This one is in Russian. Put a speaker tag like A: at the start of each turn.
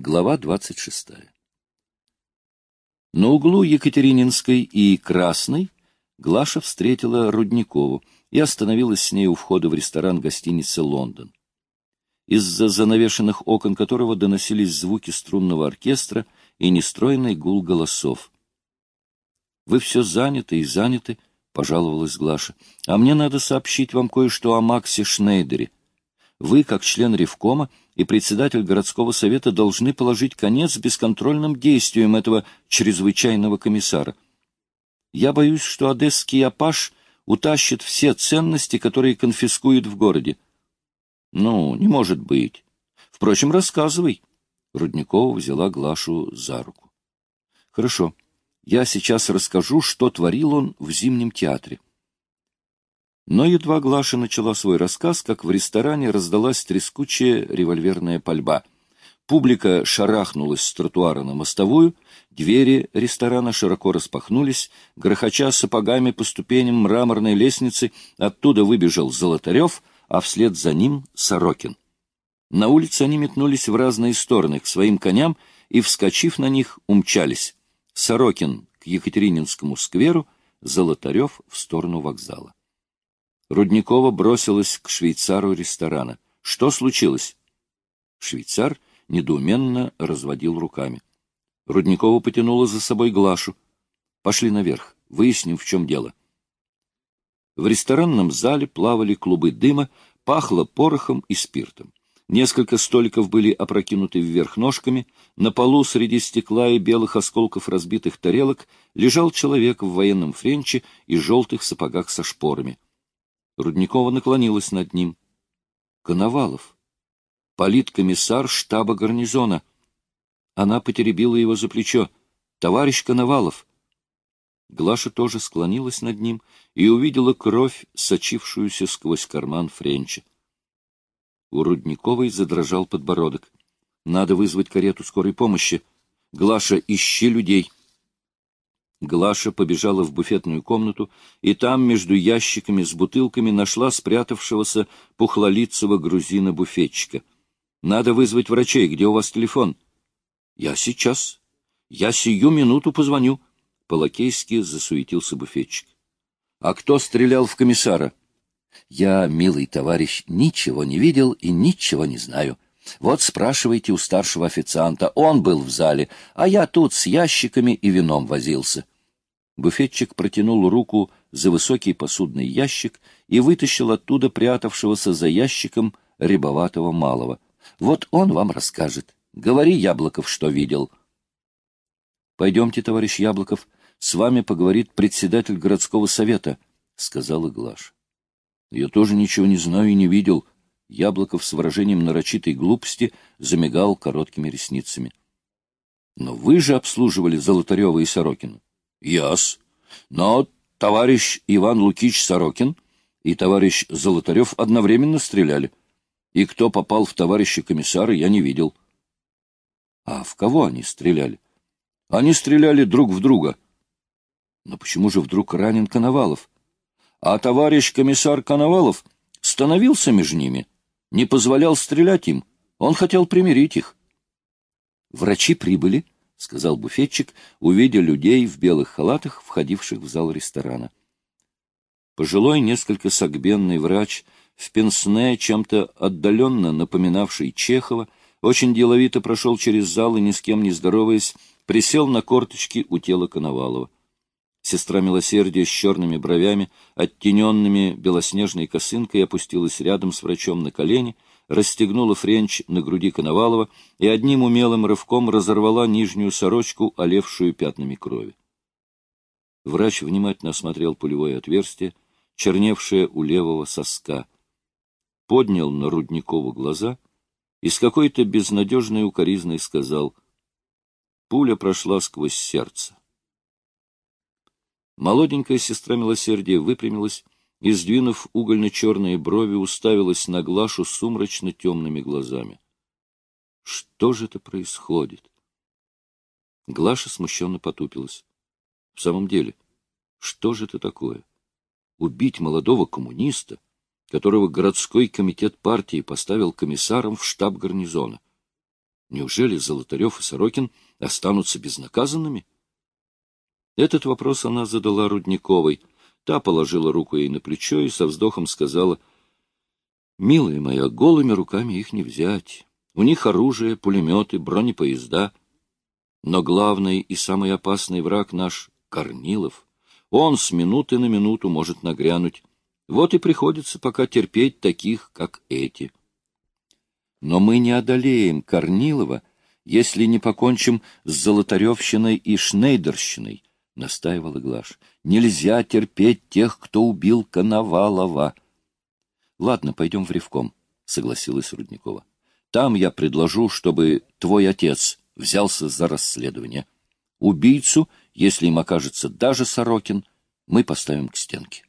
A: Глава 26. На углу Екатерининской и Красной Глаша встретила Рудникову и остановилась с ней у входа в ресторан гостиницы «Лондон». Из-за занавешенных окон которого доносились звуки струнного оркестра и нестройный гул голосов. «Вы все заняты и заняты», — пожаловалась Глаша. «А мне надо сообщить вам кое-что о Максе Шнейдере. Вы, как член Ревкома, и председатель городского совета должны положить конец бесконтрольным действиям этого чрезвычайного комиссара. Я боюсь, что одесский апаш утащит все ценности, которые конфискует в городе. Ну, не может быть. Впрочем, рассказывай. Рудникова взяла Глашу за руку. Хорошо. Я сейчас расскажу, что творил он в Зимнем театре. Но едва Глаша начала свой рассказ, как в ресторане раздалась трескучая револьверная пальба. Публика шарахнулась с тротуара на мостовую, двери ресторана широко распахнулись, грохоча сапогами по ступеням мраморной лестницы, оттуда выбежал Золотарев, а вслед за ним — Сорокин. На улице они метнулись в разные стороны к своим коням и, вскочив на них, умчались. Сорокин к Екатерининскому скверу, Золотарев в сторону вокзала. Рудникова бросилась к швейцару ресторана. Что случилось? Швейцар недоуменно разводил руками. Рудникова потянула за собой Глашу. Пошли наверх, выясним, в чем дело. В ресторанном зале плавали клубы дыма, пахло порохом и спиртом. Несколько столиков были опрокинуты вверх ножками, на полу среди стекла и белых осколков разбитых тарелок лежал человек в военном френче и желтых сапогах со шпорами. Рудникова наклонилась над ним. Коновалов. Политкомиссар штаба гарнизона. Она потеребила его за плечо. Товарищ Коновалов. Глаша тоже склонилась над ним и увидела кровь, сочившуюся сквозь карман Френча. У Рудниковой задрожал подбородок. Надо вызвать карету скорой помощи. Глаша, ищи людей. Глаша побежала в буфетную комнату, и там, между ящиками с бутылками, нашла спрятавшегося пухлолицего грузина-буфетчика. — Надо вызвать врачей. Где у вас телефон? — Я сейчас. Я сию минуту позвоню. По-лакейски засуетился буфетчик. — А кто стрелял в комиссара? — Я, милый товарищ, ничего не видел и ничего не знаю. Вот спрашивайте у старшего официанта. Он был в зале, а я тут с ящиками и вином возился. Буфетчик протянул руку за высокий посудный ящик и вытащил оттуда прятавшегося за ящиком рябоватого малого. Вот он вам расскажет. Говори, Яблоков, что видел. — Пойдемте, товарищ Яблоков, с вами поговорит председатель городского совета, — сказала Глаш. — Я тоже ничего не знаю и не видел. Яблоков с выражением нарочитой глупости замигал короткими ресницами. — Но вы же обслуживали Золотарева и Сорокина. Яс. Но товарищ Иван Лукич Сорокин и товарищ Золотарев одновременно стреляли. И кто попал в товарища комиссара, я не видел. А в кого они стреляли? Они стреляли друг в друга. Но почему же вдруг ранен Коновалов? А товарищ комиссар Коновалов становился между ними, не позволял стрелять им. Он хотел примирить их. Врачи прибыли, — сказал буфетчик, увидя людей в белых халатах, входивших в зал ресторана. Пожилой, несколько согбенный врач, в пенсне, чем-то отдаленно напоминавший Чехова, очень деловито прошел через зал и, ни с кем не здороваясь, присел на корточки у тела Коновалова. Сестра милосердия с черными бровями, оттененными белоснежной косынкой, опустилась рядом с врачом на колени — расстегнула френч на груди Коновалова и одним умелым рывком разорвала нижнюю сорочку, олевшую пятнами крови. Врач внимательно осмотрел пулевое отверстие, черневшее у левого соска, поднял на Рудникову глаза и с какой-то безнадежной укоризной сказал «Пуля прошла сквозь сердце». Молоденькая сестра милосердия выпрямилась и, сдвинув угольно-черные брови, уставилась на Глашу сумрачно-темными глазами. Что же это происходит? Глаша смущенно потупилась. В самом деле, что же это такое? Убить молодого коммуниста, которого городской комитет партии поставил комиссаром в штаб гарнизона. Неужели Золотарев и Сорокин останутся безнаказанными? Этот вопрос она задала Рудниковой. Та положила руку ей на плечо и со вздохом сказала, «Милая моя, голыми руками их не взять. У них оружие, пулеметы, бронепоезда. Но главный и самый опасный враг наш — Корнилов. Он с минуты на минуту может нагрянуть. Вот и приходится пока терпеть таких, как эти». Но мы не одолеем Корнилова, если не покончим с Золотаревщиной и Шнейдерщиной, — настаивала Глаш. Нельзя терпеть тех, кто убил Коновалова. — Ладно, пойдем в Ревком, — согласилась Рудникова. — Там я предложу, чтобы твой отец взялся за расследование. Убийцу, если им окажется даже Сорокин, мы поставим к стенке.